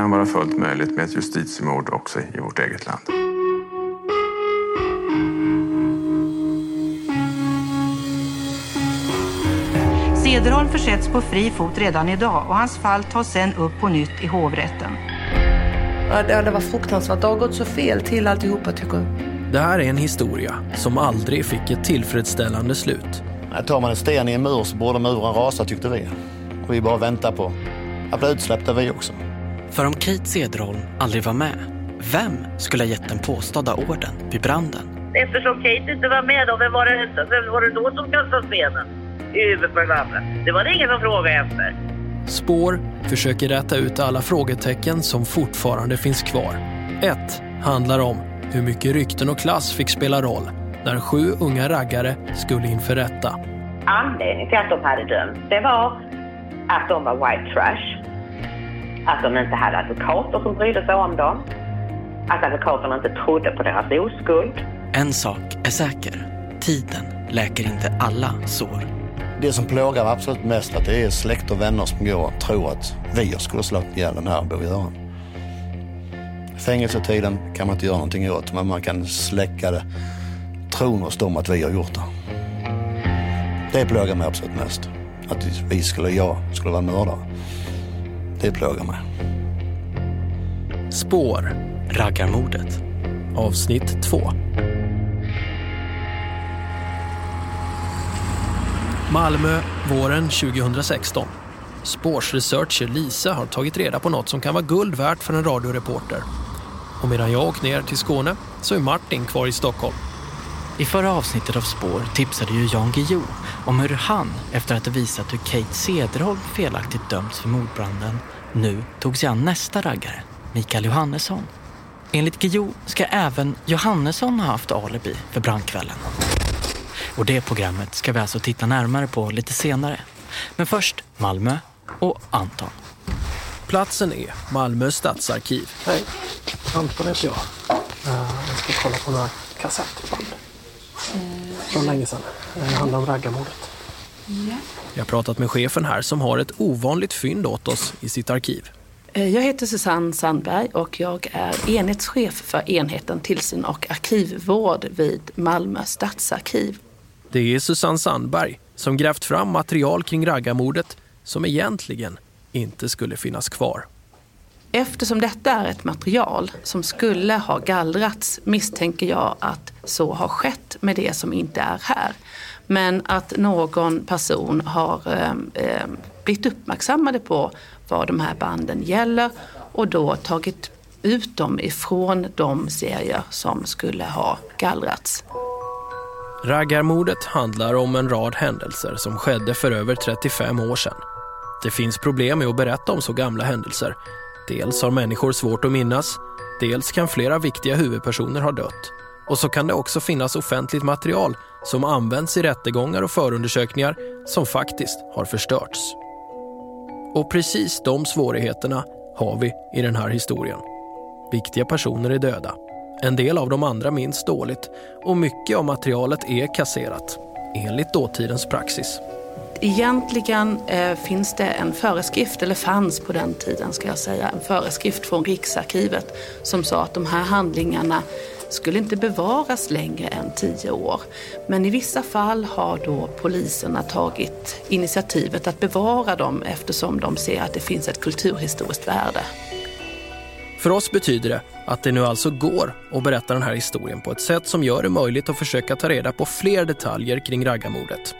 kan vara fullt möjligt med ett justitiemord också i vårt eget land. Cederholm försätts på fri fot redan idag och hans fall tas sen upp på nytt i hovrätten. Ja, det var fruktansvärt. Det har gått så fel till alltihopa tycker jag. Det här är en historia som aldrig fick ett tillfredsställande slut. Tar man en sten i en mur så borde muren rasa tyckte vi. Och vi bara väntar på att bli utsläppta vi också. För om Kate Cederholm aldrig var med, vem skulle ha gett den påstådda orden vid branden? Eftersom Kate inte var med då, vem var det, vem var det då som kastade stenen i huvudet på den andra? Det var det ingen som frågade efter. Spår försöker räta ut alla frågetecken som fortfarande finns kvar. Ett handlar om hur mycket rykten och klass fick spela roll när sju unga raggare skulle inför rätta. Anledningen till att de hade dömts, det var att de var white trash. Att de inte hade advokater som brydde sig om dem. Att advokaterna inte trodde på deras oskuld. En sak är säker. Tiden läker inte alla sår. Det som plågar absolut mest att det är släkt och vänner som går och tror att vi skulle slagit ihjäl den här Bo-Göran. Fängelsetiden kan man inte göra någonting åt, men man kan släcka det. Tron hos dem att vi har gjort det. Det plågar mig absolut mest. Att vi skulle, jag skulle vara mördare. Det plågar mig. Spår. Raggarmordet. Avsnitt 2. Malmö, våren 2016. Spårsresearcher Lisa har tagit reda på något som kan vara guld värt för en radioreporter. Och medan jag åkt ner till Skåne så är Martin kvar i Stockholm. I förra avsnittet av Spår tipsade ju Jan Guillou om hur han, efter att ha visat hur Kate Cederholm felaktigt dömts för mordbranden, nu tog sig an nästa raggare, Mikael Johannesson. Enligt Guillou ska även Johannesson ha haft alibi för brandkvällen. Och det programmet ska vi alltså titta närmare på lite senare. Men först Malmö och Anton. Platsen är Malmö stadsarkiv. Hej, Anton heter jag. Uh, jag ska kolla på några kassettband. Från länge sedan. Det handlar om raggarmordet. Jag har pratat med chefen här som har ett ovanligt fynd åt oss i sitt arkiv. Eh, Jag heter Susanne Sandberg och jag är enhetschef för enheten tillsyn och arkivvård vid Malmö stadsarkiv. Det är Susanne Sandberg som grävt fram material kring raggarmordet som egentligen inte skulle finnas kvar. Eftersom detta är ett material som skulle ha gallrats misstänker jag att så har skett med det som inte är här. Men att någon person har eh, eh, blivit uppmärksammade på vad de här banden gäller och då tagit ut dem ifrån de serier som skulle ha gallrats. Raggarmordet handlar om en rad händelser som skedde för över 35 år sedan. Det finns problem med att berätta om så gamla händelser. Dels har människor svårt att minnas, dels kan flera viktiga huvudpersoner ha dött. Och så kan det också finnas offentligt material som används i rättegångar och förundersökningar som faktiskt har förstörts. Och precis de svårigheterna har vi i den här historien. Viktiga personer är döda. En del av de andra minns dåligt och mycket av materialet är kasserat, enligt dåtidens praxis. Egentligen eh, finns det en föreskrift, eller fanns på den tiden ska jag säga, en föreskrift från Riksarkivet som sa att de här handlingarna skulle inte bevaras längre än tio år. Men i vissa fall har då poliserna tagit initiativet att bevara dem eftersom de ser att det finns ett kulturhistoriskt värde. För oss betyder det att det nu alltså går att berätta den här historien på ett sätt som gör det möjligt att försöka ta reda på fler detaljer kring raggarmordet.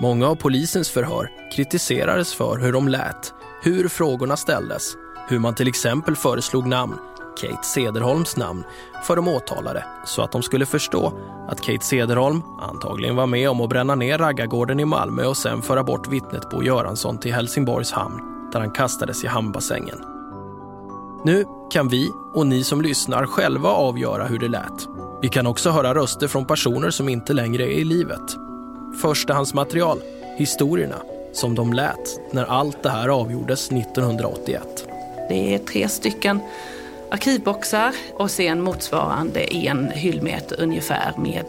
Många av polisens förhör kritiserades för hur de lät, hur frågorna ställdes, hur man till exempel föreslog namn, Kate Cederholms namn, för de åtalade så att de skulle förstå att Kate Cederholm antagligen var med om att bränna ner raggargården i Malmö och sen föra bort vittnet Bo Göransson till Helsingborgs hamn där han kastades i hamnbassängen. Nu kan vi och ni som lyssnar själva avgöra hur det lät. Vi kan också höra röster från personer som inte längre är i livet. Förstahandsmaterial, historierna, som de lät när allt det här avgjordes 1981. Det är tre stycken arkivboxar och sen motsvarande en hyllmeter ungefär med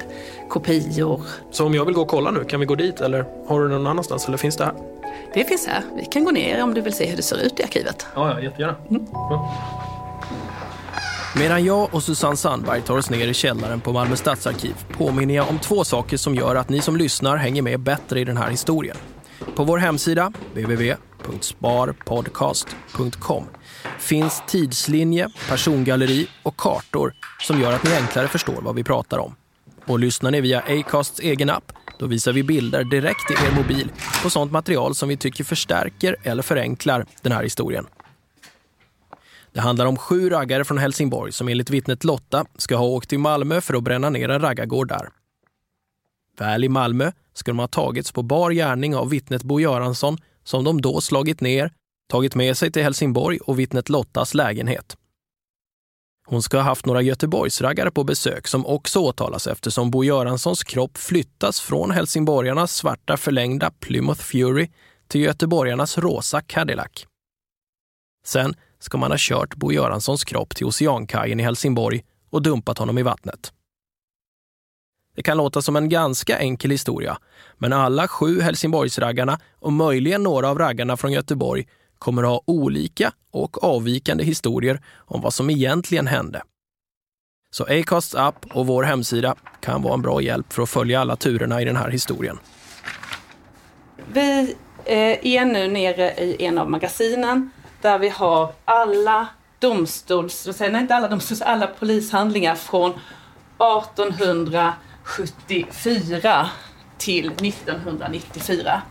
kopior. Så om jag vill gå och kolla nu, kan vi gå dit eller har du någon annanstans eller finns det här? Det finns här. Vi kan gå ner om du vill se hur det ser ut i arkivet. Ja, ja jättegärna. Ja. Medan jag och Susanne Sandberg tar oss ner i källaren på Malmö stadsarkiv påminner jag om två saker som gör att ni som lyssnar hänger med bättre i den här historien. På vår hemsida, www.sparpodcast.com, finns tidslinje, persongalleri och kartor som gör att ni enklare förstår vad vi pratar om. Och lyssnar ni via Acasts egen app, då visar vi bilder direkt i er mobil på sånt material som vi tycker förstärker eller förenklar den här historien. Det handlar om sju raggare från Helsingborg som enligt vittnet Lotta ska ha åkt till Malmö för att bränna ner en raggargård där. Väl i Malmö ska de ha tagits på bar gärning av vittnet Bo Göransson som de då slagit ner, tagit med sig till Helsingborg och vittnet Lottas lägenhet. Hon ska ha haft några Göteborgsraggare på besök som också åtalas eftersom Bo Göranssons kropp flyttas från helsingborgarnas svarta förlängda Plymouth Fury till göteborgarnas rosa Cadillac. Sen ska man ha kört Bo Göranssons kropp till Oceankajen i Helsingborg och dumpat honom i vattnet. Det kan låta som en ganska enkel historia, men alla sju Helsingborgsraggarna och möjligen några av raggarna från Göteborg kommer att ha olika och avvikande historier om vad som egentligen hände. Så Acasts app och vår hemsida kan vara en bra hjälp för att följa alla turerna i den här historien. Vi eh, är nu nere i en av magasinen där vi har alla domstols, nej inte alla domstols, alla polishandlingar från 1874 till 1994.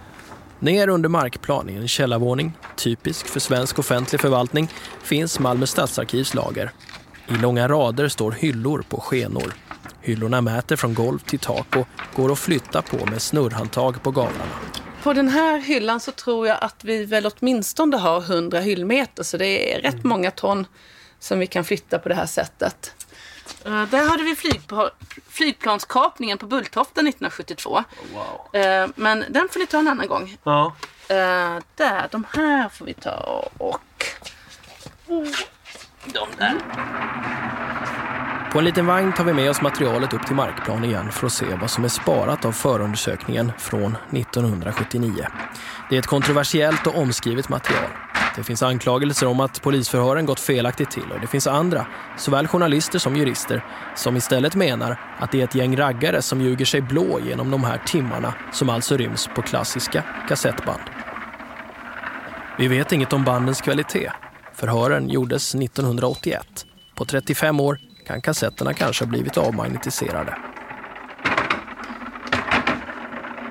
Ner under markplan i en källarvåning, typisk för svensk offentlig förvaltning, finns Malmö stadsarkivs lager. I långa rader står hyllor på skenor. Hyllorna mäter från golv till tak och går att flytta på med snurrhandtag på gavlarna. På den här hyllan så tror jag att vi väl åtminstone har 100 hyllmeter så det är rätt många ton som vi kan flytta på det här sättet. Uh, där hade vi flygpl flygplanskapningen på Bulltofta 1972. Wow. Uh, men den får ni ta en annan gång. Ja. Uh, där, de här får vi ta och... Oh, de där. På en liten vagn tar vi med oss materialet upp till markplan igen för att se vad som är sparat av förundersökningen från 1979. Det är ett kontroversiellt och omskrivet material. Det finns anklagelser om att polisförhören gått felaktigt till och det finns andra, såväl journalister som jurister, som istället menar att det är ett gäng raggare som ljuger sig blå genom de här timmarna som alltså ryms på klassiska kassettband. Vi vet inget om bandens kvalitet. Förhören gjordes 1981. På 35 år kan kassetterna kanske ha blivit avmagnetiserade.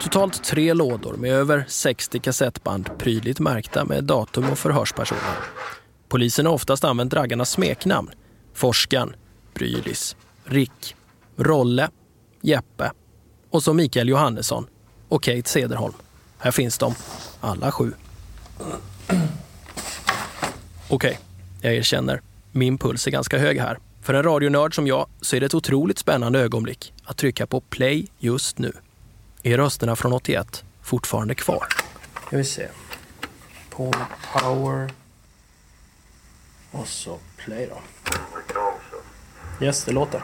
Totalt tre lådor med över 60 kassettband prydligt märkta med datum och förhörspersoner. Polisen har oftast använt raggarnas smeknamn. Forskan, Brylis, Rick, Rolle, Jeppe och så Mikael Johannesson och Kate Sederholm. Här finns de, alla sju. Okej, okay, jag erkänner. Min puls är ganska hög här. För en radionörd som jag så är det ett otroligt spännande ögonblick att trycka på play just nu. Är rösterna från 81 fortfarande kvar? Ska vi se. På power. Och så play då. Yes, det låter.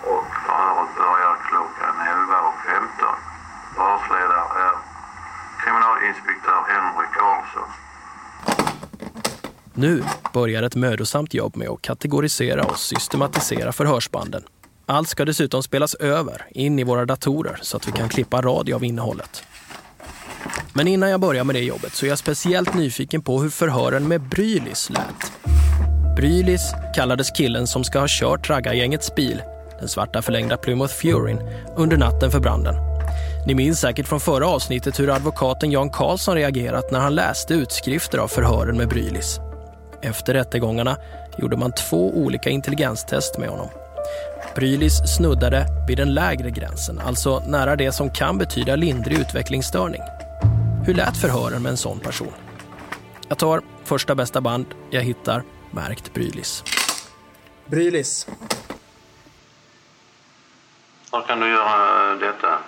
Börjar klockan 11.15. Förhörsledare är kriminalinspektör Henrik Karlsson. Nu börjar ett mödosamt jobb med att kategorisera och systematisera förhörsbanden. Allt ska dessutom spelas över in i våra datorer så att vi kan klippa radio av innehållet. Men innan jag börjar med det jobbet så är jag speciellt nyfiken på hur förhören med Brylis lät. Brylis kallades killen som ska ha kört raggargängets bil, den svarta förlängda Plymouth Furyn, under natten för branden. Ni minns säkert från förra avsnittet hur advokaten Jan Karlsson reagerat när han läste utskrifter av förhören med Brylis. Efter rättegångarna gjorde man två olika intelligenstest med honom. Brylis snuddade vid den lägre gränsen, alltså nära det som kan betyda lindrig utvecklingsstörning. Hur lät förhören med en sån person? Jag tar första bästa band jag hittar, märkt Brylis. Brylis. Hur kan du göra detta?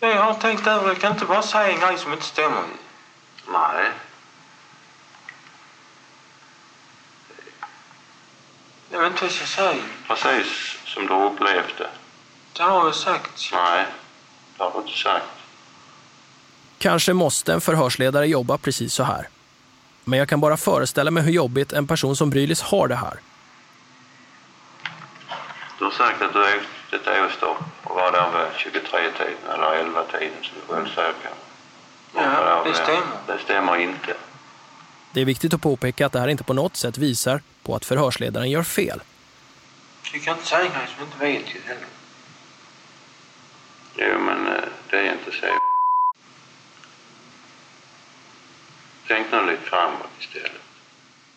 Jag har tänkt över det. Jag kan inte bara säga en grej som inte stämmer. Nej. Jag vet inte vad jag ska säga. Precis som du upplevt det. Har jag sagt. Nej, det har du inte sagt. Kanske måste en förhörsledare jobba precis så här. Men jag kan bara föreställa mig hur jobbigt en person som Brylis har det här. Du har sagt att du är ett åstopp och var där vid 23-tiden eller 11-tiden som du själv säger. Ja, det stämmer. Det stämmer inte. Det är viktigt att påpeka att det här inte på något sätt visar på att förhörsledaren gör fel. Du kan inte säga grejer som du inte vet ju heller. Jo, men eh, det är inte så. Tänk nu lite framåt istället.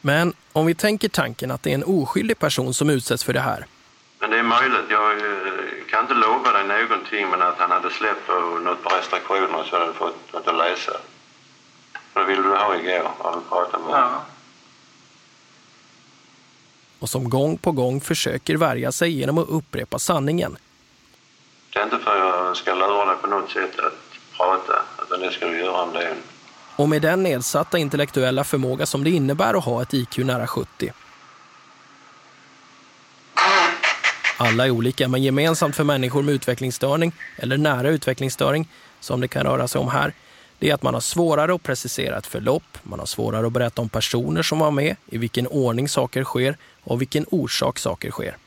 Men om vi tänker tanken att det är en oskyldig person som utsätts för det här. Men det är möjligt. Jag eh, kan inte lova dig någonting, men att han hade släppt på något på restriktioner så hade du fått något att läsa. Det ville du ha igår, har vi pratat med. Ja. och som gång på gång försöker värja sig genom att upprepa sanningen. Det är inte för att jag ska lura dig på något sätt att prata, utan det ska du göra om det är Och med den nedsatta intellektuella förmåga som det innebär att ha ett IQ nära 70. Alla är olika, men gemensamt för människor med utvecklingsstörning eller nära utvecklingsstörning, som det kan röra sig om här, det är att man har svårare att precisera ett förlopp, man har svårare att berätta om personer som var med, i vilken ordning saker sker och vilken orsak saker sker.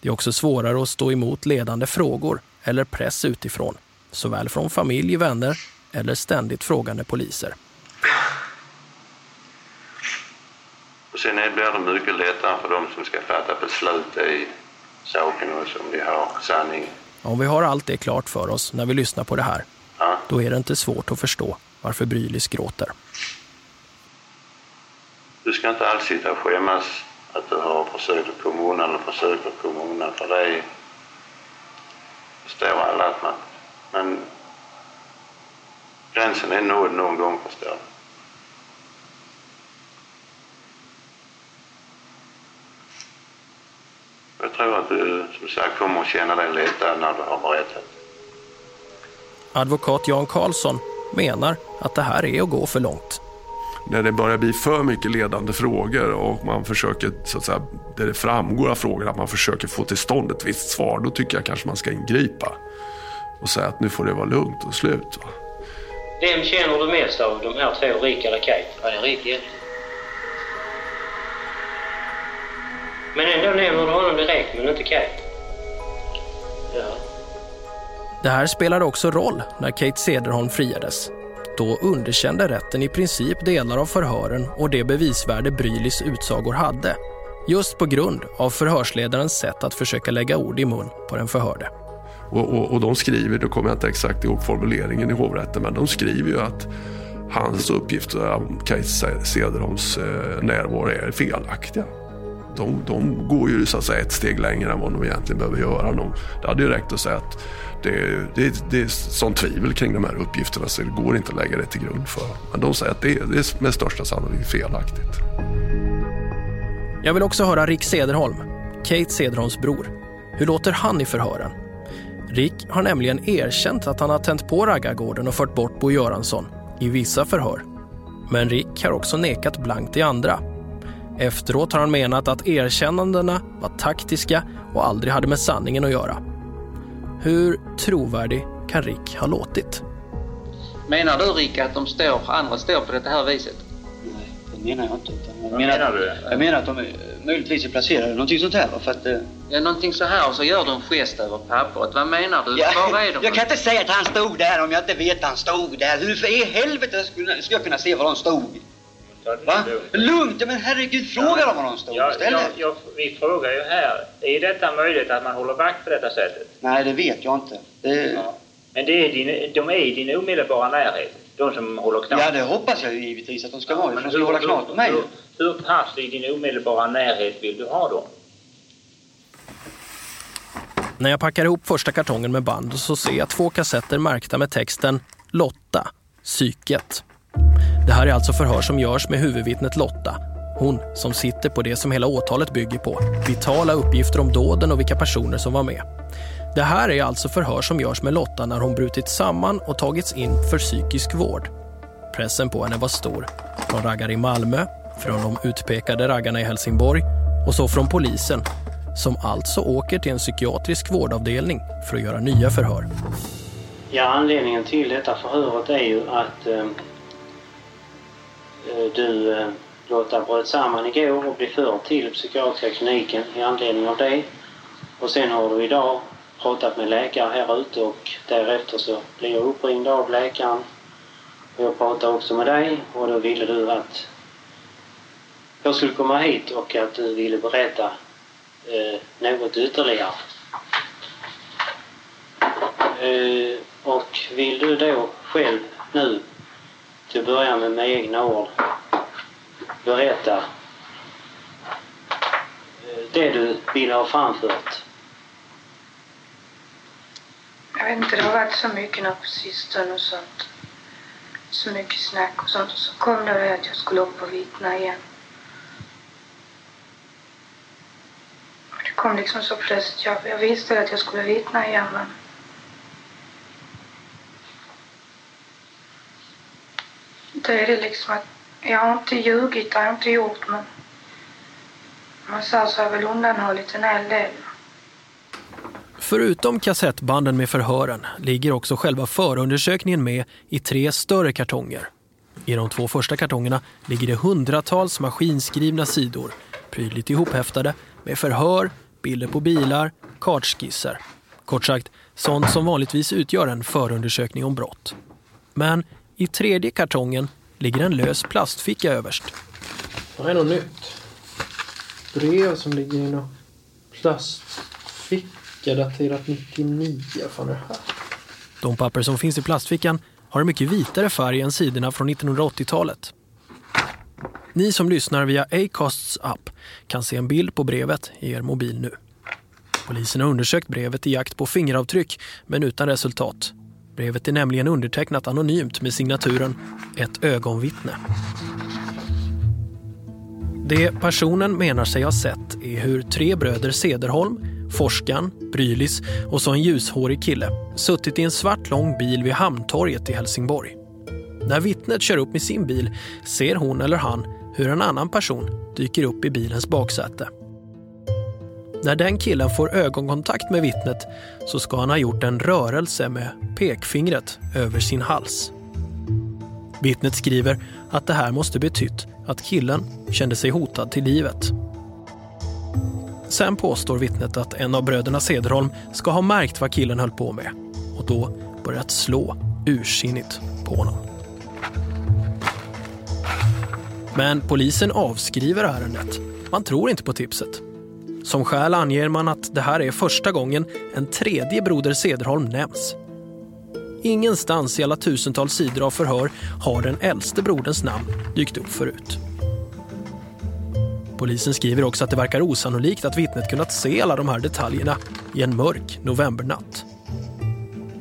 Det är också svårare att stå emot ledande frågor eller press utifrån, såväl från familj, vänner eller ständigt frågande poliser. Och sen blir det mycket lättare för dem som ska fatta beslut i saken och som de har sanning. Om vi har allt det klart för oss när vi lyssnar på det här, Ja. då är det inte svårt att förstå varför Brylis gråter. Du ska inte alls sitta och skämmas att du har försökt att komma undan eller försökt att komma undan för är- förstår alla att man... Men gränsen är nådd någon gång förstår du. Jag tror att du som sagt kommer att känna dig lättare när du har berättat. Advokat Jan Karlsson menar att det här är att gå för långt. när det börjar bli för mycket ledande frågor och man försöker, så att säga, där det framgår av frågorna att man försöker få till stånd ett visst svar, då tycker jag kanske man ska ingripa och säga att nu får det vara lugnt och slut. Va? Vem känner du mest av de här två, Rick eller Kate? Ja, det är Rick jätte. Men ändå nämner du honom direkt, men inte Kate. Ja. Det här spelade också roll när Kate Cederholm friades. Då underkände rätten i princip delar av förhören och det bevisvärde Brylis utsagor hade. Just på grund av förhörsledarens sätt att försöka lägga ord i mun på den förhörde. Och, och, och de skriver, då kommer jag inte exakt ihåg formuleringen i hovrätten, men de skriver ju att hans uppgifter om Kate Cederholms eh, närvaro är felaktiga. De, de går ju så att säga ett steg längre än vad de egentligen behöver göra. De, det hade ju räckt att säga att det, det, det är sånt tvivel kring de här uppgifterna så det går inte att lägga det till grund för. Men de säger att det, det är med största sannolikhet felaktigt. Jag vill också höra Rick Cederholm, Kate Cederholms bror. Hur låter han i förhören? Rick har nämligen erkänt att han har tänt på raggargården och fört bort Bo Göransson i vissa förhör. Men Rick har också nekat blankt i andra. Efteråt har han menat att erkännandena var taktiska och aldrig hade med sanningen att göra. Hur trovärdig kan Rick ha låtit? Menar du Rick att de står, andra står på det här viset? Det menar jag inte. Utan jag Vad menar, menar du? Jag menar att de möjligtvis är placerade någonting sånt här. För att, eh, Ja, någonting så här och så gör du en gest över pappret. Vad menar du? Ja, Var är de? jag kan inte säga att han stod där om jag inte vet att han stod där. Hur för i helvete skulle ska jag kunna se var de stod? Va? Lugnt, men herregud, fråga dem var de stod Ja, istället. ja, ja, vi frågar ju här, är detta möjligt att man håller vakt på detta sättet? Nej, det vet jag inte. Det, Men det är din, de är i din omedelbara närhet, de som håller knappt. ja, det hoppas jag givetvis att de ska vara. Men de ska hålla knart på mig. Hur, hur pass i din omedelbara närhet vill du ha dem? När jag packar ihop första kartongen med band så ser jag två kassetter märkta med texten Lotta, psyket. Det här är alltså förhör som görs med huvudvittnet Lotta. Hon som sitter på det som hela åtalet bygger på. Vitala uppgifter om dåden och vilka personer som var med. Det här är alltså förhör som görs med Lotta när hon brutit samman och tagits in för psykisk vård. Pressen på henne var stor. Från raggare i Malmö, från de utpekade raggarna i Helsingborg och så från polisen. som alltså åker till en psykiatrisk vårdavdelning för att göra nya förhör. Ja, anledningen till detta förhöret är ju att eh, Eh, du eh, Lotta bröt samman igår och blev förd till psykiatriska kliniken i anledning av det. Och sen har du idag pratat med läkare här ute och därefter så blev jag uppringd av läkaren. Och jag pratade också med dig och då ville du att jag skulle komma hit och att du ville berätta eh, något ytterligare. Eh, och vill du då själv nu till att börja med med egna ord berätta det du vill ha framfört? Jag vet inte, det har varit så mycket nu på sistone och sånt. Så mycket snack och sånt. Och så kom det att jag skulle upp och vittna igen. Det kom liksom så plötsligt. Jag, jag visste att jag skulle vittna igen men... inte är det liksom att jag har inte ljugit, det har jag inte gjort men... Man sa så har jag väl undanhållit en hel del. Förutom kassettbanden med förhören ligger också själva förundersökningen med i tre större kartonger. I de två första kartongerna ligger det hundratals maskinskrivna sidor, prydligt ihophäftade med förhör, bilder på bilar, kartskisser. Kort sagt, sånt som vanligtvis utgör en förundersökning om brott. Men i tredje kartongen ligger en lös plastficka överst. Det är något nytt. Brev som ligger i någon plastficka daterat 99. Fan är det här? De papper som finns i plastfickan har en mycket vitare färg än sidorna från 1980-talet. Ni som lyssnar via Acasts app kan se en bild på brevet i er mobil nu. Polisen har undersökt brevet i jakt på fingeravtryck men utan resultat. Brevet är nämligen undertecknat anonymt med signaturen Ett ögonvittne. Det personen menar sig ha sett är hur tre bröder Sederholm, Forskan, Brylis och så en ljushårig kille suttit i en svart lång bil vid Hamntorget i Helsingborg. När vittnet kör upp med sin bil ser hon eller han hur en annan person dyker upp i bilens baksäte. När den killen får ögonkontakt med vittnet så ska han ha gjort en rörelse med pekfingret över sin hals. Vittnet skriver att det här måste betytt att killen kände sig hotad till livet. Sen påstår vittnet att en av bröderna Sederholm ska ha märkt vad killen höll på med och då börjat slå ursinnigt på honom. Men polisen avskriver ärendet. Man tror inte på tipset. Som skäl anger man att det här är första gången en tredje broder Sederholm nämns. Ingenstans i alla tusentals sidor av förhör har den äldste broderns namn dykt upp förut. Polisen skriver också att det verkar osannolikt att vittnet kunnat se alla de här detaljerna i en mörk novembernatt.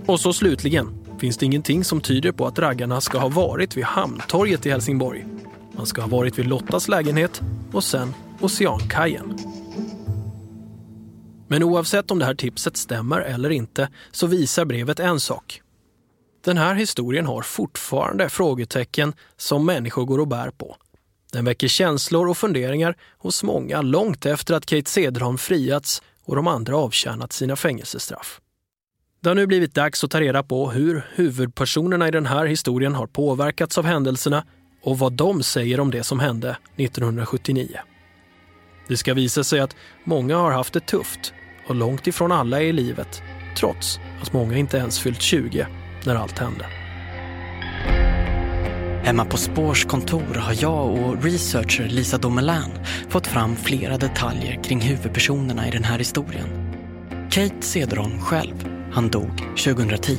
Och så slutligen finns det ingenting som tyder på att raggarna ska ha varit vid Hamntorget i Helsingborg. Man ska ha varit vid Lottas lägenhet och sen Oceankajen. Men oavsett om det här tipset stämmer eller inte så visar brevet en sak. Den här historien har fortfarande frågetecken som människor går och bär på. Den väcker känslor och funderingar hos många långt efter att Kate Cederholm friats och de andra avtjänat sina fängelsestraff. Det har nu blivit dags att ta reda på hur huvudpersonerna i den här historien har påverkats av händelserna och vad de säger om det som hände 1979. Det ska visa sig att många har haft det tufft och långt ifrån alla är i livet trots att många inte ens fyllt 20 när allt hände. Hemma på Spårs kontor har jag och researcher Lisa Domelin fått fram flera detaljer kring huvudpersonerna i den här historien. Kate Cederholm själv, han dog 2010.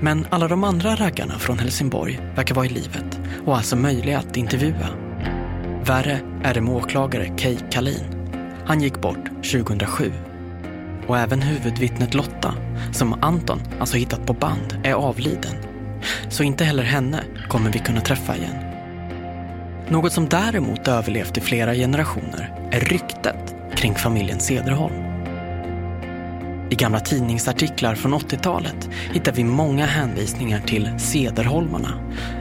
Men alla de andra raggarna från Helsingborg verkar vara i livet och alltså möjliga att intervjua. Värre är det med åklagare Kay Kalin. Han gick bort 2007. Och även huvudvittnet Lotta, som Anton alltså hittat på band, är avliden. Så inte heller henne kommer vi kunna träffa igen. Något som däremot överlevt i flera generationer är ryktet kring familjen Cederholm. I gamla tidningsartiklar från 80-talet hittar vi många hänvisningar till Cederholmarna,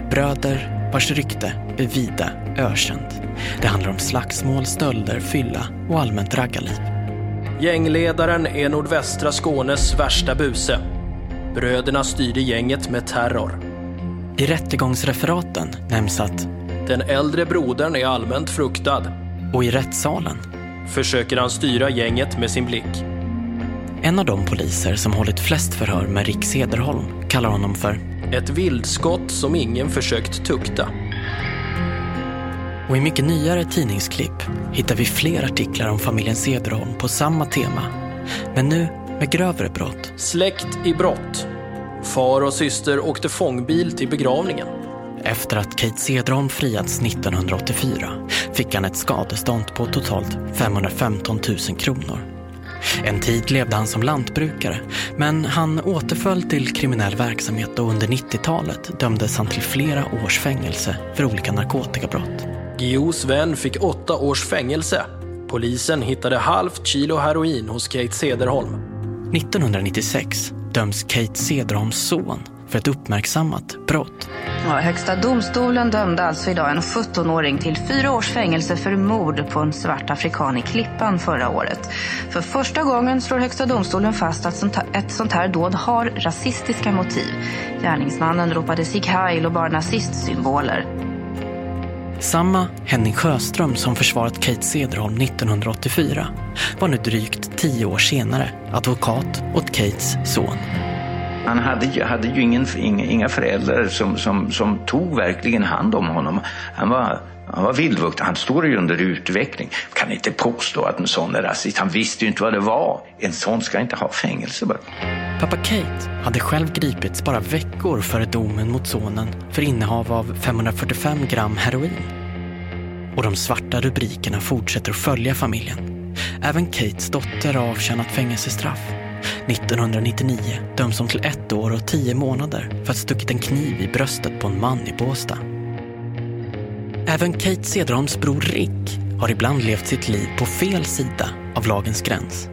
bröder vars rykte är vida ökänt. Det handlar om slagsmål, stölder, fylla och allmänt raggarliv. Gängledaren är nordvästra Skånes värsta buse. Bröderna styrde gänget med terror. I rättegångsreferaten nämns att Den äldre brodern är allmänt fruktad. Och i rättssalen försöker han styra gänget med sin blick. En av de poliser som hållit flest förhör med Rick Sederholm kallar honom för Ett vildskott som ingen försökt tukta. Och i mycket nyare tidningsklipp hittar vi fler artiklar om familjen Sederholm på samma tema. Men nu med grövre brott. Släkt i brott. Far och syster åkte fångbil till begravningen. Efter att Kate Cederholm friats 1984 fick han ett skadestånd på totalt 515 000 kronor. En tid levde han som lantbrukare, men han återföll till kriminell verksamhet och under 90-talet dömdes han till flera års fängelse för olika narkotikabrott. Gios vän fick åtta års fängelse. Polisen hittade halvt kilo heroin hos Kate Cederholm. 1996 döms Kate Cederholms son för ett uppmärksammat brott. Ja, högsta domstolen dömde alltså idag en 17-åring till fyra års fängelse för mord på en svart afrikan i Klippan förra året. För första gången slår Högsta domstolen fast att ett sånt här dåd har rasistiska motiv. Gärningsmannen ropade Sieg Heil och bar nazistsymboler. Samma Henning Sjöström som försvarat Kate Cederholm 1984 var nu drygt tio år senare advokat åt Kates son. Han hade ju, hade ju ingen, inga föräldrar som, som, som tog verkligen hand om honom. Han var, han var vildvuxen, han står ju under utveckling. Kan inte påstå att en sån är rasist. Han visste ju inte vad det var. En sån ska inte ha fängelse bara. Pappa Kate hade själv gripits bara veckor före domen mot sonen för innehav av 545 gram heroin. Och de svarta rubrikerna fortsätter att följa familjen. Även Kates dotter har avtjänat fängelsestraff. 1999 döms hon till ett år och tio månader för att stuckit en kniv i bröstet på en man i Båstad. Även Kate Cederholms bror Rick har ibland levt sitt liv på fel sida av lagens gräns.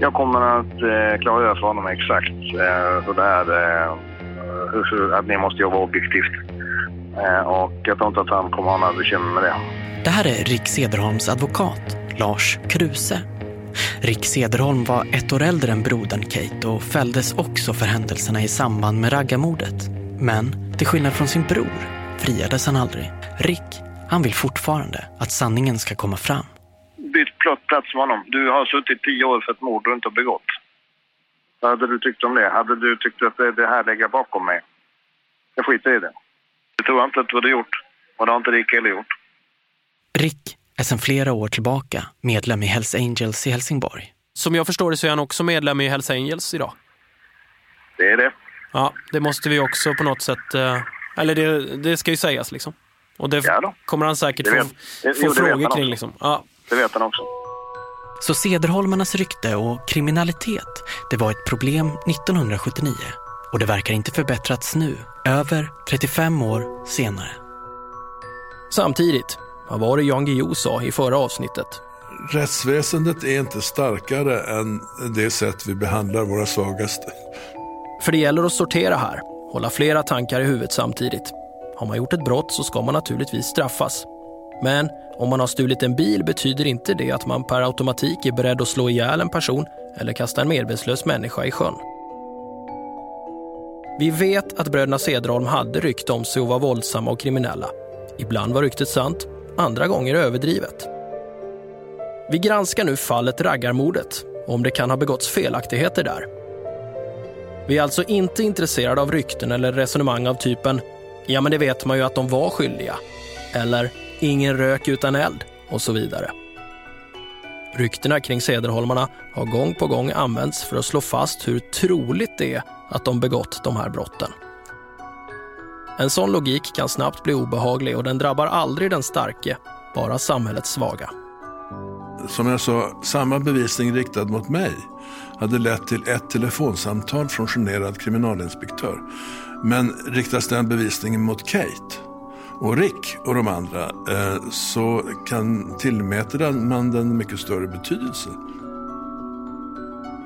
Jag kommer att eh, klargöra för honom exakt eh, hur det är, eh, hur, att ni måste jobba objektivt. Eh, och jag tror inte att han kommer att ha några bekymmer med det. Det här är Rick Cederholms advokat, Lars Kruse. Rick Cederholm var ett år äldre än brodern Kate och fälldes också för händelserna i samband med raggarmordet. Men till skillnad från sin bror friades han aldrig. Rick, han vill fortfarande att sanningen ska komma fram. Byt plats med honom. Du har suttit tio år för ett mord du inte har begått. Vad hade du tyckt om det? Hade du tyckt att det, det här lägger bakom mig? Jag skiter i det. Det tror jag inte att du hade gjort. Och det har inte Rick heller gjort. Rick är sedan flera år tillbaka medlem i Hells Angels i Helsingborg. Som jag förstår det så är han också medlem i Hells Angels idag. Det är det. Ja, det måste vi också på något sätt... eh, Eller det, det ska ju sägas liksom. Och det Ja kommer han säkert Det få, vet- få jo, frågor kring. Liksom. Ja. Det vet han också. Så Cederholmarnas rykte och kriminalitet, det var ett problem 1979 och det verkar inte förbättrats nu, över 35 år senare. Samtidigt, vad var det Jan Guillou sa i förra avsnittet? Rättsväsendet är inte starkare än det sätt vi behandlar våra svagaste. För det gäller att sortera här, hålla flera tankar i huvudet samtidigt. Har man gjort ett brott så ska man naturligtvis straffas. Men om man har stulit en bil betyder inte det att man per automatik är beredd att slå ihjäl en person eller kasta en medvetslös människa i sjön. Vi vet att bröderna Cederholm hade rykte om sig att vara våldsamma och kriminella. Ibland var ryktet sant, andra gånger överdrivet. Vi granskar nu fallet Raggarmordet och om det kan ha begåtts felaktigheter där. Vi är alltså inte intresserade av rykten eller resonemang av typen “ja, men det vet man ju att de var skyldiga” eller “ingen rök utan eld” och så vidare. Ryktena kring Cederholmarna har gång på gång använts för att slå fast hur troligt det är att de begått de här brotten. En sån logik kan snabbt bli obehaglig och den drabbar aldrig den starke, bara samhällets svaga. Som jag sa, samma bevisning riktad mot mig hade lett till ett telefonsamtal från generad kriminalinspektör. Men riktas den bevisningen mot Kate och Rick och de andra eh, så kan tillmäter man den mycket större betydelse.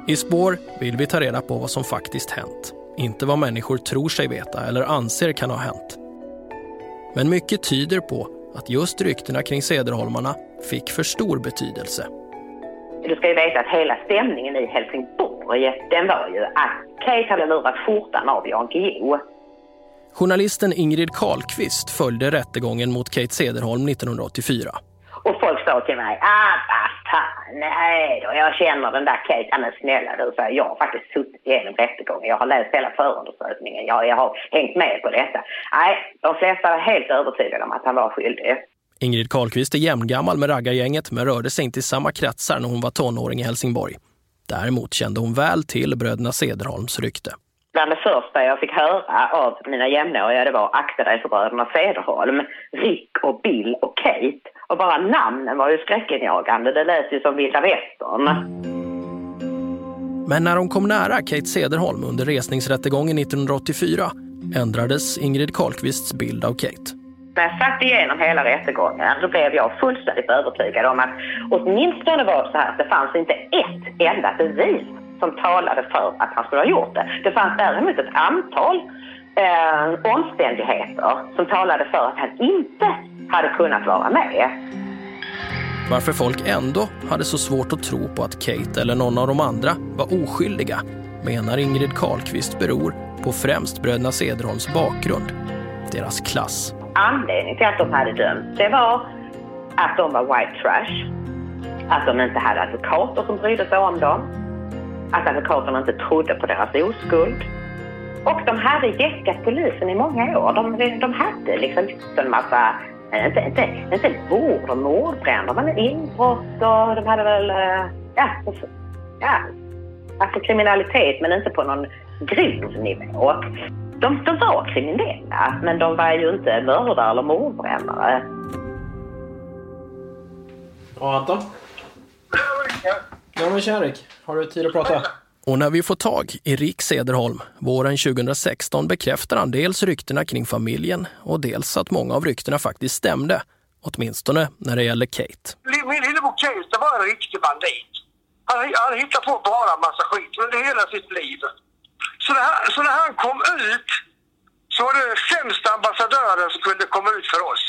I spår vill vi ta reda på vad som faktiskt hänt. Inte vad människor tror sig veta eller anser kan ha hänt. Men mycket tyder på att just ryktena kring Cederholmarna fick för stor betydelse. Du ska ju veta att hela stämningen i Helsingborg, den var ju att Kate hade lurat skjortan av Jan Guillou. Journalisten Ingrid Karlqvist följde rättegången mot Kate Cederholm 1984. Och folk sa till mig, ah vad fan, nej då, jag känner den där Kate, men snälla du, så jag har faktiskt suttit igenom rättegången, jag har läst hela förundersökningen, jag, jag har hängt med på detta. Nej, de flesta var helt övertygade om att han var skyldig. Ingrid Karlqvist är jämngammal med raggargänget men rörde sig inte i samma kretsar när hon var tonåring i Helsingborg. Däremot kände hon väl till bröderna Cederholms rykte. Bland det första jag fick höra av mina jämnåriga det var akta dig för bröderna Cederholm, Rick och Bill och Kate. Och bara namnen var ju skräckinjagande, det lät ju som vilda västern. Men när de kom nära Kate Cederholm under resningsrättegången 1984 ändrades Ingrid Karlqvists bild av Kate. När jag satt igenom hela rättegången alltså, då blev jag fullständigt övertygad om att åtminstone var det så här att det fanns inte ett enda bevis som talade för att han skulle ha gjort det. Det fanns däremot ett antal eh, omständigheter som talade för att han inte hade kunnat vara med. Varför folk ändå hade så svårt att tro på att Kate eller någon av de andra var oskyldiga menar Ingrid Karlqvist beror på främst bröderna Cederholms bakgrund, deras klass. Anledningen till att de hade dömts det var att de var white trash, att de inte hade advokater som brydde sig om dem, att advokaterna inte trodde på deras oskuld. Och de hade jäckat polisen i många år. De, de hade liksom en massa, eh, inte, inte, inte mord och mordbränder, men inbrott och de hade väl, eh, ja, ja, alltså kriminalitet men inte på någon grov nivå. De, de var kriminella, men de var ju inte mördare eller mordbrännare. Ja, Anton? Ja, men tja Rick. Har du tid att prata? Och när vi får tag i Rick Cederholm våren 2016 bekräftar han dels ryktena kring familjen och dels att många av ryktena faktiskt stämde. Åtminstone när det gäller Kate. Min lillebror Kate det var en riktig bandit. Han, han hittade på bara massa skit under hela sitt liv. Så när, han, så när han kom ut så var det sämsta ambassadören som kunde komma ut för oss.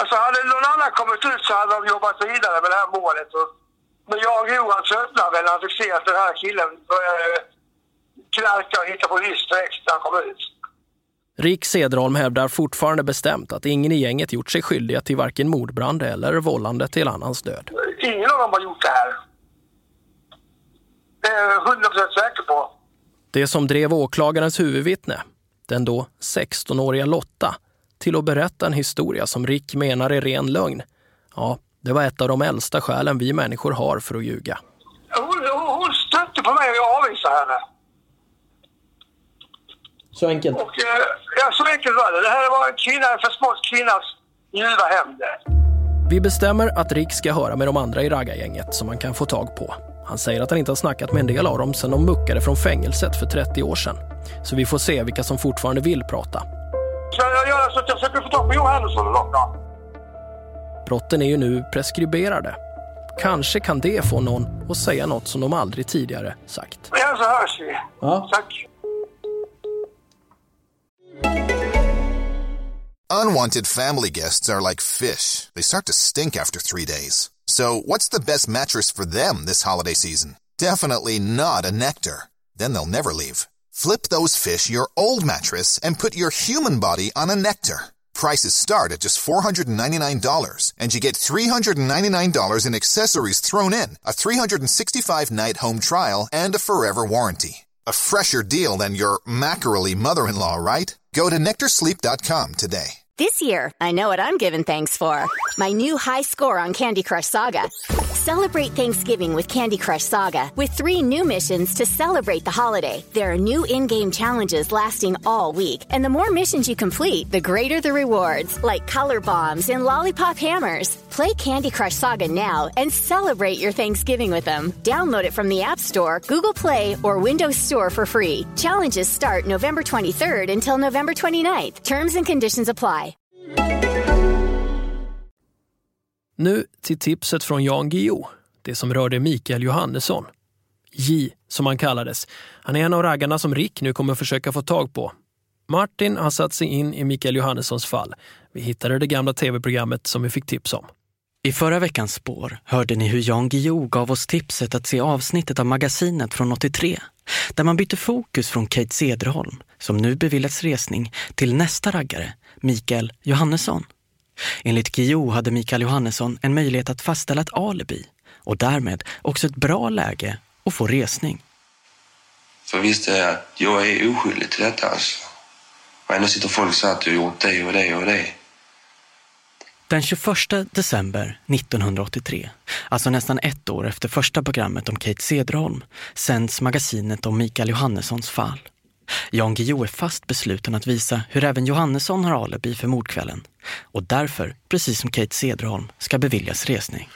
Alltså hade någon annan kommit ut så hade de jobbat vidare med det här målet. Och, men jag och Johan tröttnade väl när han fick se att den här killen började knarka och hitta på list direkt när han kom ut. Rick Cederholm hävdar fortfarande bestämt att ingen i gänget gjort sig skyldiga till varken mordbrand eller vållande till annans död. Ingen av dem har gjort det här. Det är jag 100% säker på. Det som drev åklagarens huvudvittne, den då 16-åriga Lotta, till att berätta en historia som Rick menar är ren lögn, ja, det var ett av de äldsta skälen vi människor har för att ljuga. Hon, hon, stötte på mig och jag avvisade henne. Så enkelt? Och, eh, ja, så enkelt var det. Det här var en kvinna, en försmådd kvinnas ljuva hämnd. Vi bestämmer att Rick ska höra med de andra i raggargänget som han kan få tag på. Han säger att han inte har snackat med en del av dem sedan de muckade från fängelset för 30 år sedan. Så vi får se vilka som fortfarande vill prata. Så jag gör så att jag försöker få tag på Johan Andersson och Lotta. Brotten är ju nu preskriberade. Kanske kan det få någon att säga något som de aldrig tidigare sagt. Ja, så hörs vi. Ja. Tack. Unwanted family guests are like fish. They start to stink after three days. So, what's the best mattress for them this holiday season? Definitely not a Nectar. Then they'll never leave. Flip those fish your old mattress and put your human body on a Nectar. Prices start at just $499, and you get $399 in accessories thrown in, a 365 night home trial, and a forever warranty. A fresher deal than your mackerel mother in law, right? Go to nectarsleep.com today. This year, I know what I'm giving thanks for. My new high score on Candy Crush Saga. Celebrate Thanksgiving with Candy Crush Saga with three new missions to celebrate the holiday. There are new in game challenges lasting all week, and the more missions you complete, the greater the rewards, like color bombs and lollipop hammers. Play Candy Crush Saga now and celebrate your Thanksgiving with them. Download it from the App Store, Google Play, or Windows Store for free. Challenges start November 23rd until November 29th. Terms and conditions apply. Nu till tipset från Jan Guillou, det som rörde Mikael Johannesson. J, som han kallades. Han är en av raggarna som Rick nu kommer försöka få tag på. Martin har satt sig in i Mikael Johannessons fall. Vi hittade det gamla tv-programmet som vi fick tips om. I förra veckans spår hörde ni hur Jan Guillou gav oss tipset att se avsnittet av magasinet från 83 där man bytte fokus från Kate Cederholm, som nu beviljats resning, till nästa raggare, Mikael Johannesson. Enligt Guillou hade Mikael Johannesson en möjlighet att fastställa ett alibi och därmed också ett bra läge att få resning. För visst är att jag är oskyldig till detta alltså. Och ändå sitter folk och säger att du har gjort det och det och det. Den 21 december 1983, alltså nästan ett år efter första programmet om Kate Cederholm, sänds magasinet om Mikael Johannessons fall. Jan Guillou är fast besluten att visa hur även Johannesson har alibi för mordkvällen och därför, precis som Kate Cederholm, ska beviljas resning.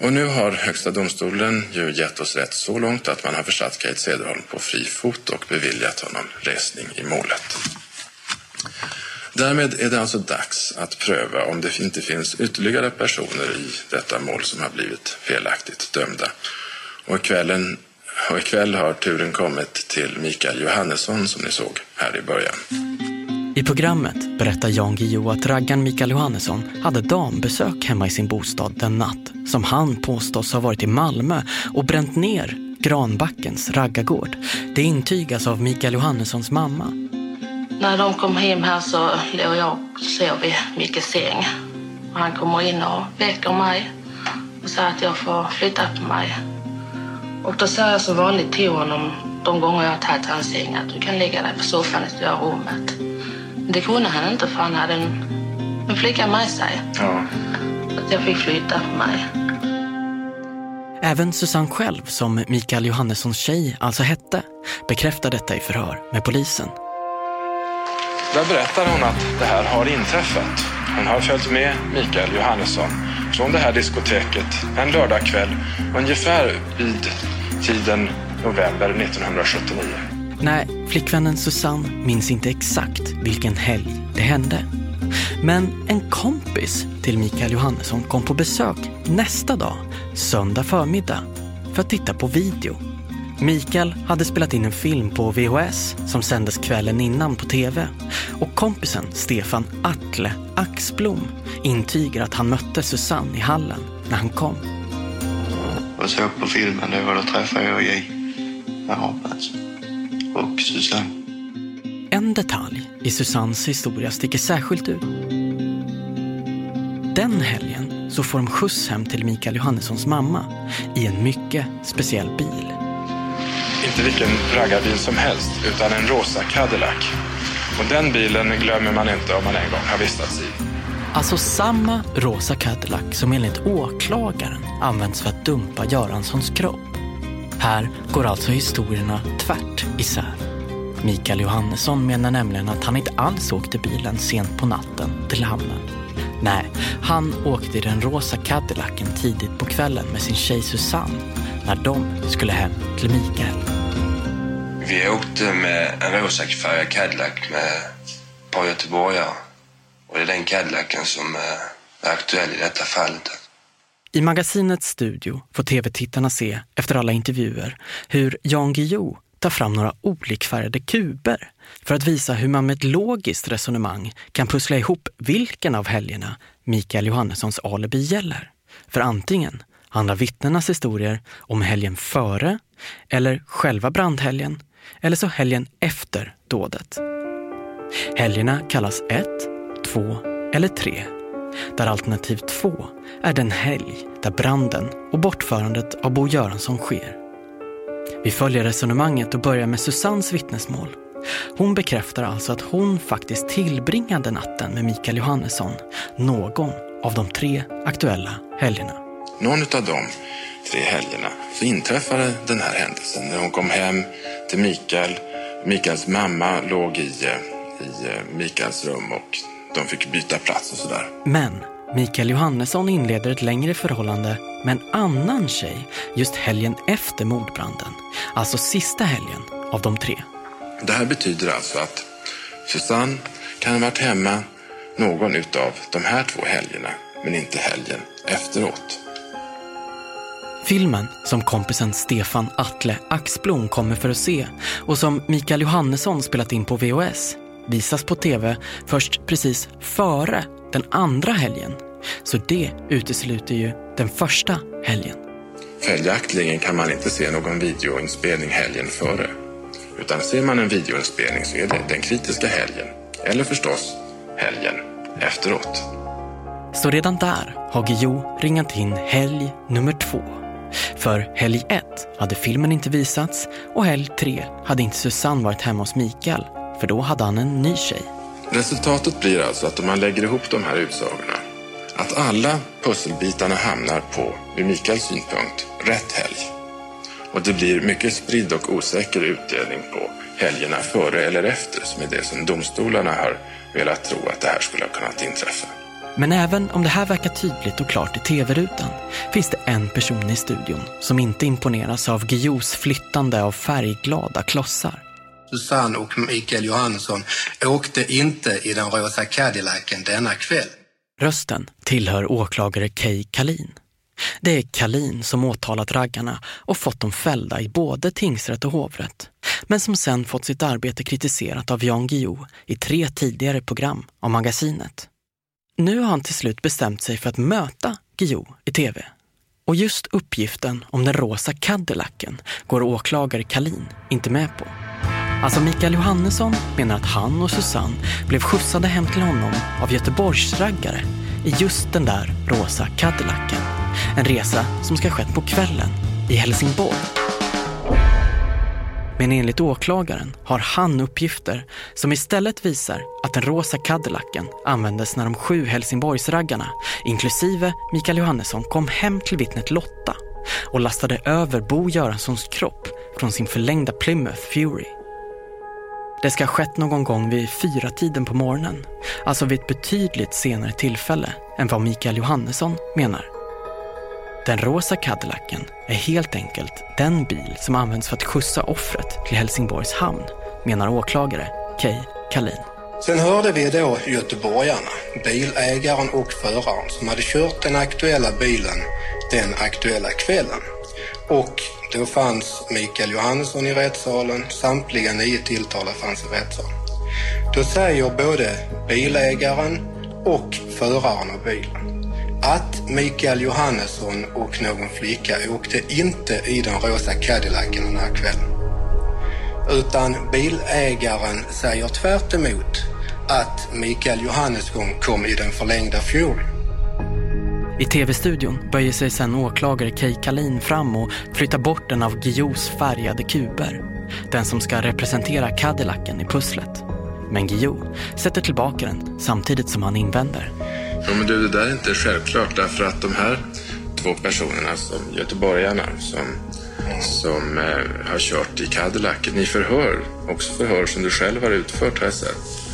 Och nu har Högsta domstolen ju gett oss rätt så långt att man har försatt Kate Cederholm på fri fot och beviljat honom resning i målet. Därmed är det alltså dags att pröva om det inte finns ytterligare personer i detta mål som har blivit felaktigt dömda. Och kvällen och ikväll har turen kommit till Mikael Johannesson som ni såg här i början. I programmet berättar Jan Guillou att raggan Mikael Johannesson hade dambesök hemma i sin bostad den natt som han påstås ha varit i Malmö och bränt ner Granbackens raggargård. Det intygas av Mikael Johannessons mamma. När de kom hem här så låg jag och sov i Mickes säng. Han kommer in och väcker mig och säger att jag får flytta på mig. Och då säger jag som vanligt till honom de gånger jag tagit hans säng att du kan lägga dig på soffan i stora rummet. Men det kunde han inte för han hade en, en flicka med sig. Ja. Att jag fick flytta på mig. Även Susanne själv, som Mikael Johannessons tjej alltså hette, bekräftar detta i förhör med polisen. Där berättar hon att det här har inträffat. Hon har följt med Mikael Johannesson från det här diskoteket en lördagkväll ungefär vid tiden november 1979. Nej, flickvännen Susanne minns inte exakt vilken helg det hände. Men en kompis till Mikael Johannesson kom på besök nästa dag, söndag förmiddag, för att titta på video. Mikael hade spelat in en film på VHS som sändes kvällen innan på tv. Och kompisen Stefan Atle Axblom intygar att han mötte Susanne i hallen när han kom. Och såg på filmen då och då träffade jag J. Och Susanne. En detalj i Susannes historia sticker särskilt ut. Den helgen så får de skjuts hem till Mikael Johannessons mamma i en mycket speciell bil. Inte vilken raggarbil som helst, utan en rosa Cadillac. Och den bilen glömmer man inte om man en gång har vistats i. Alltså samma rosa Cadillac som enligt åklagaren används för att dumpa Göranssons kropp. Här går alltså historierna tvärt isär. Mikael Johannesson menar nämligen att han inte alls åkte bilen sent på natten till hamnen. Nej, han åkte i den rosa Cadillacen tidigt på kvällen med sin tjej Susanne när de skulle hem till Mikael. Vi åkte med en rosafärgad Cadillac med ett par göteborgare. Och det är den Cadillacen som eh, är aktuell i detta fallet. I magasinets studio får tv-tittarna se, efter alla intervjuer, hur Jan Guillou tar fram några olikfärgade kuber för att visa hur man med ett logiskt resonemang kan pussla ihop vilken av helgerna Mikael Johannessons alibi gäller. För antingen handlar vittnenas historier om helgen före eller själva brandhelgen eller så helgen efter dådet. Helgerna kallas 1, Två eller tre? där alternativ två är den helg där branden och bortförandet av Bo Göransson sker. Vi följer resonemanget och börjar med Susannes vittnesmål. Hon bekräftar alltså att hon faktiskt tillbringade natten med Mikael Johannesson någon av de tre aktuella helgerna. Någon av de tre helgerna så inträffade den här händelsen när hon kom hem till Mikael. Mikaels mamma låg i, eh, i eh, Mikaels rum och de fick byta plats och sådär. Men Mikael Johannesson inleder ett längre förhållande med en annan tjej just helgen efter mordbranden. Alltså sista helgen av de tre. Det här betyder alltså att Susanne kan ha varit hemma någon utav de här två helgerna, men inte helgen efteråt. Filmen som kompisen Stefan Atle Axblom kommer för att se och som Mikael Johannesson spelat in på VHS visas på tv först precis före den andra helgen Så det utesluter ju den första helgen. Följaktligen kan man inte se någon videoinspelning helgen före. Utan ser man en videoinspelning så är det den kritiska helgen. Eller förstås helgen efteråt. Så redan där har Guillou ringat in helg nummer två. För helg ett hade filmen inte visats och helg tre hade inte Susanne varit hemma hos Mikael för då hade han en ny tjej. Resultatet blir alltså att om man lägger ihop de här utsagorna att alla pusselbitarna hamnar på, ur Mikaels synpunkt, rätt helg. Och det blir mycket spridd och osäker utdelning på helgerna före eller efter som är det som domstolarna har velat tro att det här skulle ha kunnat inträffa. Men även om det här verkar tydligt och klart i tv-rutan finns det en person i studion som inte imponeras av Guillous flyttande av färgglada klossar. Susanne och Mikael Johansson åkte inte i den rosa Cadillacen denna kväll. Rösten tillhör åklagare Kay Kalin. Det är Kalin som åtalat raggarna och fått dem fällda i både tingsrätt och hovrätt. Men som sen fått sitt arbete kritiserat av Jan Guillou i tre tidigare program av magasinet. Nu har han till slut bestämt sig för att möta Guillou i tv. Och just uppgiften om den rosa Cadillacen går åklagare Kalin inte med på. Alltså Mikael Johannesson menar att han och Susanne blev skjutsade hem till honom av Göteborgsraggare i just den där rosa Cadillacen. En resa som ska ha skett på kvällen i Helsingborg. Men enligt åklagaren har han uppgifter som istället visar att den rosa Cadillacen användes när de sju Helsingborgsraggarna, inklusive Mikael Johannesson, kom hem till vittnet Lotta och lastade över Bo Göranssons kropp från sin förlängda Plymouth Fury. Det ska ha skett någon gång vid fyra tiden på morgonen, alltså vid ett betydligt senare tillfälle än vad Mikael Johannesson menar. Den rosa Cadillacen är helt enkelt den bil som används för att skjutsa offret till Helsingborgs hamn, menar åklagare Kay Kalin. Sen hörde vi då göteborgarna, bilägaren och föraren som hade kört den aktuella bilen den aktuella kvällen. Och då fanns Mikael Johansson i rättssalen, samtliga nio tilltalade fanns i rättssalen. Då säger både bilägaren och föraren av bilen att Mikael Johannesson och någon flicka åkte inte i den rosa Cadillacen den här kvällen. Utan bilägaren säger tvärt emot att Mikael Johannesson kom i den förlängda Fury. I tv-studion böjer sig sen åklagare Kay Kalin fram och flyttar bort den av Guillous färgade kuber. Den som ska representera Cadillacen i pusslet. Men Guillou sätter tillbaka den samtidigt som han invänder. Ja, men du, det där är inte självklart därför att de här två personerna, som göteborgarna som, som eh, har kört i Cadillacen i förhör, också förhör som du själv har utfört har jag sett,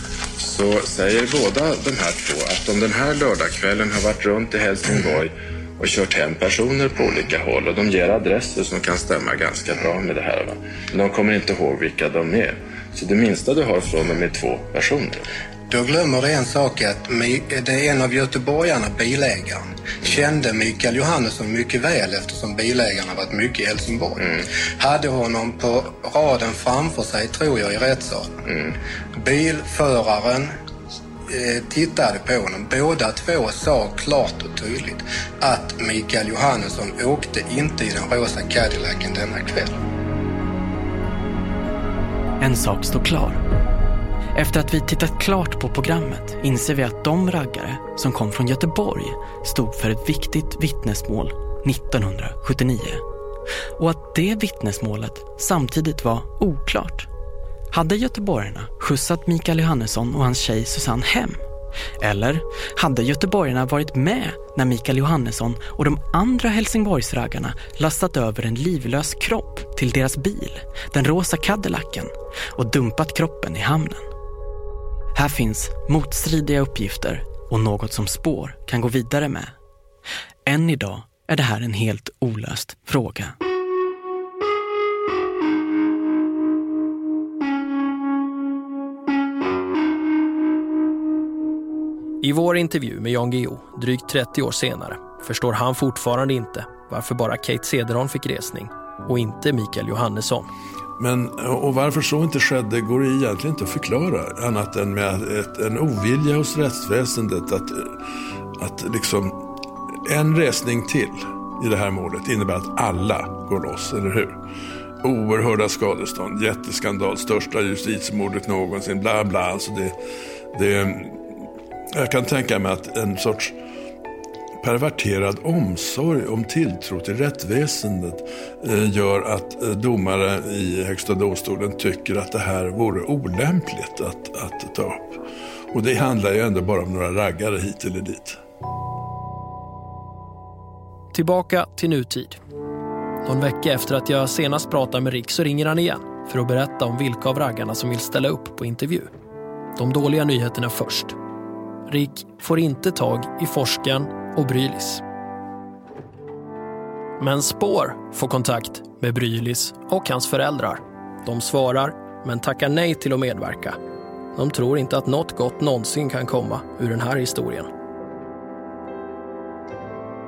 så säger båda de här två att om den här lördagskvällen har varit runt i Helsingborg och kört hem personer på olika håll och de ger adresser som kan stämma ganska bra med det här. Va? Men de kommer inte ihåg vilka de är. Så det minsta du har från dem är två personer. Då glömmer du en sak att det är en av göteborgarna, bilägaren, kände Mikael Johannesson mycket väl eftersom bilägaren har varit mycket i Helsingborg. Mm. Hade honom på raden framför sig, tror jag, i rättssalen. Mm. Bilföraren eh, tittade på honom. Båda två sa klart och tydligt att Mikael Johannesson åkte inte i den rosa Cadillacen denna kväll. En sak står klar. Efter att vi tittat klart på programmet inser vi att de raggare som kom från Göteborg stod för ett viktigt vittnesmål 1979. Och att det vittnesmålet samtidigt var oklart. Hade göteborgarna skjutsat Mikael Johannesson och hans tjej Susanne hem? Eller hade göteborgarna varit med när Mikael Johannesson och de andra Helsingborgsraggarna lastat över en livlös kropp till deras bil, den rosa Cadillacen, och dumpat kroppen i hamnen? Här finns motstridiga uppgifter och något som spår kan gå vidare med. Än idag är det här en helt olöst fråga. I vår intervju med Jan Guillou, drygt 30 år senare, förstår han fortfarande inte varför bara Kate Cederholm fick resning och inte Mikael Johannesson. Men, och varför så inte skedde går det egentligen inte att förklara annat än med ett, en ovilja hos rättsväsendet att, att liksom en resning till i det här målet innebär att alla går loss, eller hur? Oerhörda skadestånd, jätteskandal, största justitiemordet någonsin, bla bla. Alltså det, det, jag kan tänka mig att en sorts perverterad omsorg om tilltro till rättsväsendet eh, gör att eh, domare i Högsta domstolen tycker att det här vore olämpligt att, att ta upp. Och det handlar ju ändå bara om några raggare hit eller dit. Tillbaka till nutid. Någon vecka efter att jag senast pratade med Rick så ringer han igen för att berätta om vilka av raggarna som vill ställa upp på intervju. De dåliga nyheterna först. Rick får inte tag i forskaren och Brylis. Men Spår får kontakt med Brylis och hans föräldrar. De svarar, men tackar nej till att medverka. De tror inte att något gott någonsin kan komma ur den här historien.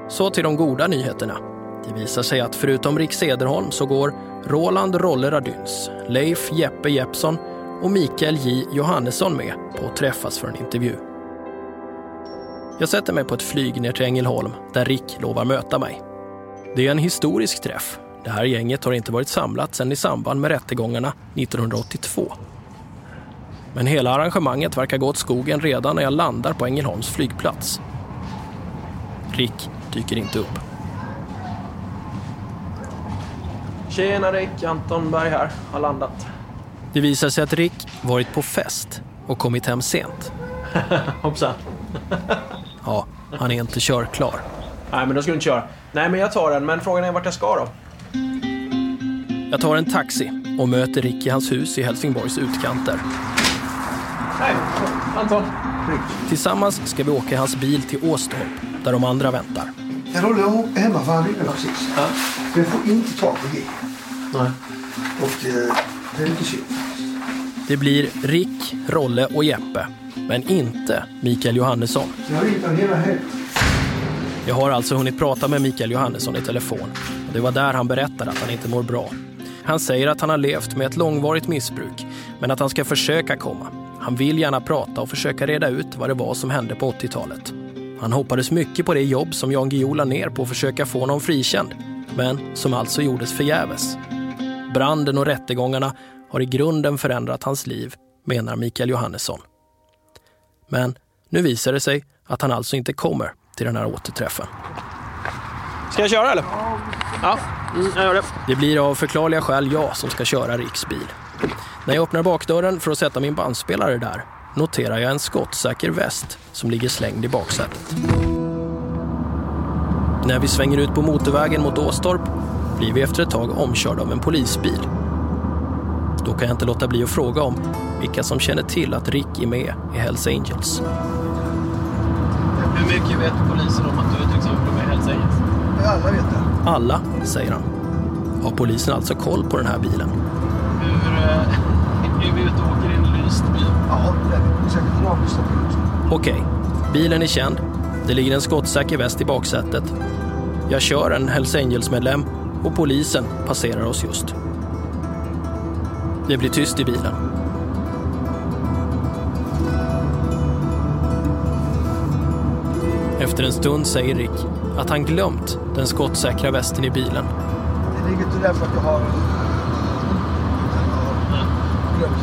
Så till de goda nyheterna. Det visar sig att förutom Rick Sederholm så går Roland Rolle Radyns, Leif Jeppe Jeppsson och Mikael J Johannesson med på att träffas för en intervju. Jag sätter mig på ett flyg ner till Ängelholm där Rick lovar möta mig. Det är en historisk träff. Det här gänget har inte varit samlat sedan i samband med rättegångarna 1982. Men hela arrangemanget verkar gå åt skogen redan när jag landar på Ängelholms flygplats. Rick dyker inte upp. Tjena Rick, Anton Berg här. Har landat. Det visar sig att Rick varit på fest och kommit hem sent. Hoppsan. Ja, han är inte körklar. Nej, men då ska du inte köra. Nej, men jag tar den. Men frågan är vart jag ska då? Jag tar en taxi och möter Rick i hans hus i Helsingborgs utkanter. Hej, Anton. Tillsammans ska vi åka i hans bil till Åstorp, där de andra väntar. Jag håller hemma för han ringde precis. Ja. Jag får inte tag på G. Nej. Och eh, det är lite synd. Det blir Rick, Rolle och Jeppe, men inte Mikael Johannesson. Jag har hela. Jag alltså hunnit prata med Mikael Johannesson i telefon. Och det var där han berättade att han inte mår bra. Han säger att han har levt med ett långvarigt missbruk, men att han ska försöka komma. Han vill gärna prata och försöka reda ut vad det var som hände på 80-talet. Han hoppades mycket på det jobb som Jan Guillou la ner på att försöka få honom frikänd, men som alltså gjordes förgäves. Branden och rättegångarna har i grunden förändrat hans liv, menar Mikael Johannesson. Men nu visar det sig att han alltså inte kommer till den här återträffen. Ska jag köra eller? Ja, mm, jag gör det. Det blir av förklarliga skäl jag som ska köra Riks bil. När jag öppnar bakdörren för att sätta min bandspelare där noterar jag en skottsäker väst som ligger slängd i baksätet. När vi svänger ut på motorvägen mot Åstorp blir vi efter ett tag omkörda av en polisbil. Då kan jag inte låta bli att fråga om vilka som känner till att Rick är med i Hells Angels. Hur mycket vet polisen om att du till exempel är med i Hells Angels? Alla vet det. Alla, säger han. Har polisen alltså koll på den här bilen? Hur är vi ute och åker i en lyst bil? Ja, det är vi. Säkert på det. Okej, bilen är känd. Det ligger en skottsäker väst i baksätet. Jag kör en Hells Angels-medlem och polisen passerar oss just. Det blir tyst i bilen. Efter en stund säger Rick att han glömt den skottsäkra västen i bilen. Det ligger inte därför att jag har glömt.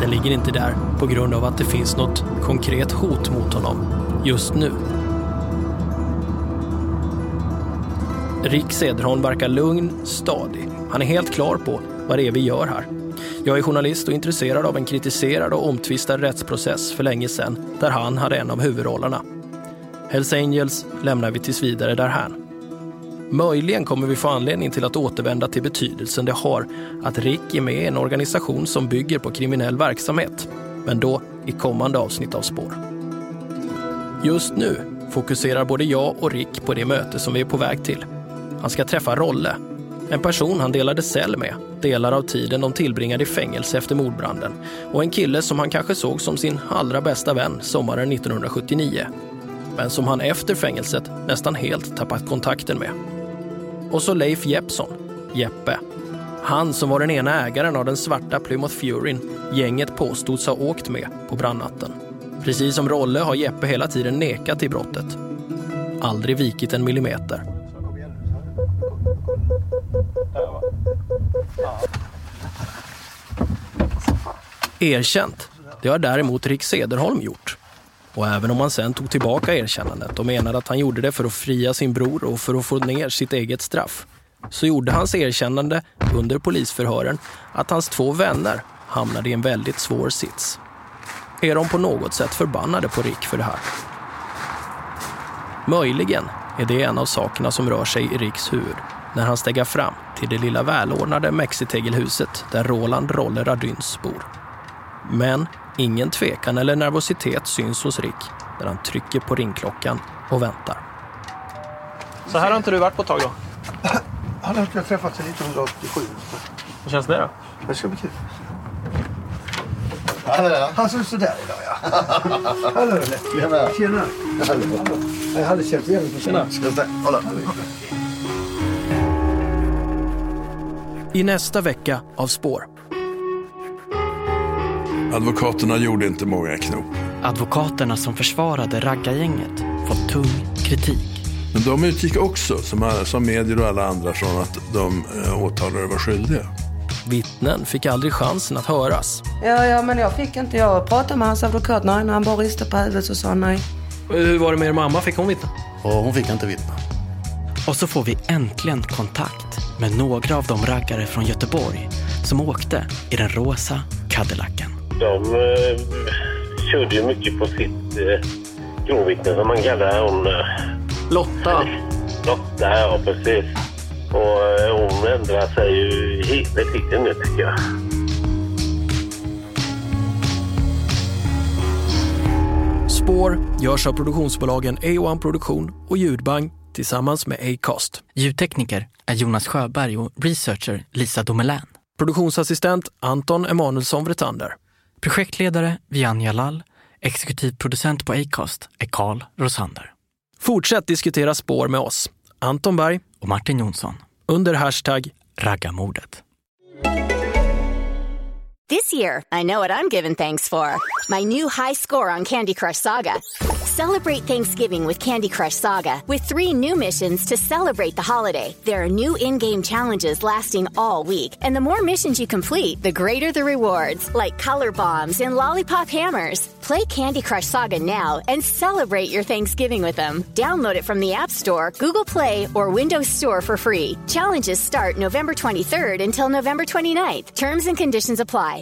Den ligger inte där på grund av att det finns något konkret hot mot honom just nu. Rick Sederholm verkar lugn, stadig. Han är helt klar på vad det är vi gör här. Jag är journalist och intresserad av en kritiserad och omtvistad rättsprocess för länge sedan där han hade en av huvudrollerna. Hells Angels lämnar vi tills vidare därhän. Möjligen kommer vi få anledning till att återvända till betydelsen det har att Rick är med i en organisation som bygger på kriminell verksamhet, men då i kommande avsnitt av Spår. Just nu fokuserar både jag och Rick på det möte som vi är på väg till. Han ska träffa Rolle, en person han delade cell med delar av tiden de tillbringade i fängelse efter mordbranden och en kille som han kanske såg som sin allra bästa vän sommaren 1979 men som han efter fängelset nästan helt tappat kontakten med. Och så Leif Jeppsson, Jeppe. Han som var den ena ägaren av den svarta Plymouth Furyn gänget påstods ha åkt med på brandnatten. Precis som Rolle har Jeppe hela tiden nekat till brottet. Aldrig vikit en millimeter. Erkänt, det har däremot Rick Sederholm gjort. Och även om han sen tog tillbaka erkännandet och menade att han gjorde det för att fria sin bror och för att få ner sitt eget straff, så gjorde hans erkännande under polisförhören att hans två vänner hamnade i en väldigt svår sits. Är de på något sätt förbannade på Rick för det här? Möjligen är det en av sakerna som rör sig i Ricks huvud när han stegar fram till det lilla välordnade mexitegelhuset där Roland Roller Radyns bor. Men ingen tvekan eller nervositet syns hos Rick när han trycker på ringklockan och väntar. Så här har inte du varit på ett tag då? Han har jag träffats sedan 1987. Hur känns det då? Det ska bli kul. Han ser ut sådär idag ja. Hallå Olle. Tjena. Tjena. Hallå. Jag hade känt igen dig. Tjena. I nästa vecka av Spår. Advokaterna gjorde inte många knop. Advokaterna som försvarade raggargänget fått tung kritik. Men de utgick också, som, alla, som medier och alla andra, från att de eh, åtalade var skyldiga. Vittnen fick aldrig chansen att höras. Ja, ja, men jag fick inte. Jag pratade med hans advokat nej, när han bara ristade på huvudet så sa han nej. Hur var det med er mamma? Fick hon vittna? Och hon fick inte vittna. Och så får vi äntligen kontakt med några av de raggare från Göteborg som åkte i den rosa Cadillacen. De eh, körde ju mycket på sitt eh, kronvittne som man kallar hon. Eh, Lotta? Lotta, ja precis. Och eh, hon ändrar sig ju hela tiden nu tycker jag. Spår görs av produktionsbolagen A1 Produktion och Ljudbang tillsammans med Acast. Ljudtekniker är Jonas Sjöberg och researcher Lisa Domelän. Produktionsassistent Anton Emanuelsson Vretander. Projektledare Vian Lall. Exekutiv producent på Acast är Carl Rosander. Fortsätt diskutera spår med oss, Anton Berg och Martin Jonsson. Under hashtag raggamordet. This year, I know what I'm giving thanks for. My new high score on Candy Crush Saga. Celebrate Thanksgiving with Candy Crush Saga with three new missions to celebrate the holiday. There are new in game challenges lasting all week, and the more missions you complete, the greater the rewards, like color bombs and lollipop hammers. Play Candy Crush Saga now and celebrate your Thanksgiving with them. Download it from the App Store, Google Play, or Windows Store for free. Challenges start November 23rd until November 29th. Terms and conditions apply.